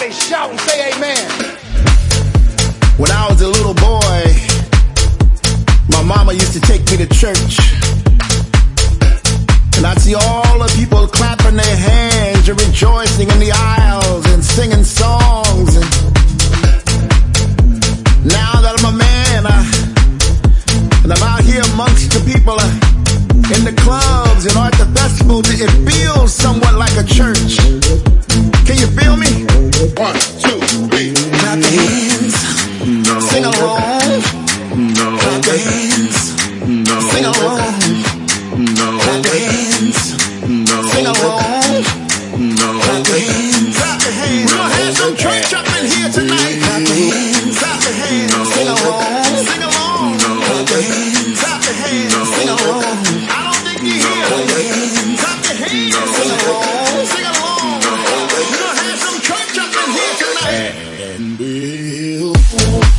Somebody shout and say amen. When I was a little boy, my mama used to take me to church. And I'd see all the people clapping their hands and rejoicing in the aisles and singing songs. And now that I'm a man, I, and I'm out here amongst the people uh, in the clubs and at the festivals, it feels sing along, No. clap your hands, No. sing along, No. clap your hands, clap your hands. Gonna have some church up in here tonight. Clap your hands, clap your hands, sing along, sing along, clap your hands, clap your hands, sing along. I don't think you hear. Clap your hands, clap your hands, sing along, sing along. We're gonna have some church up in here tonight. And.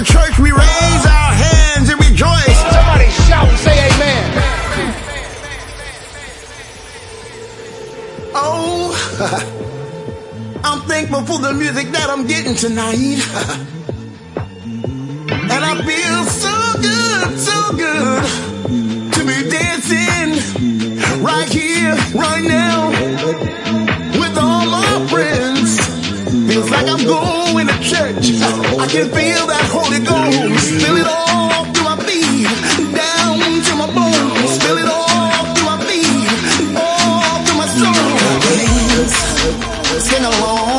A church, we raise our hands and rejoice. Somebody shout and say amen. Oh, I'm thankful for the music that I'm getting tonight. And I feel so good, so good to be dancing right here, right now with all my friends. Feels like I'm going to church. I can feel that Holy Ghost. Feel it all through my feet, down to my bones. Feel it all through my feet, all through my soul. Sing along.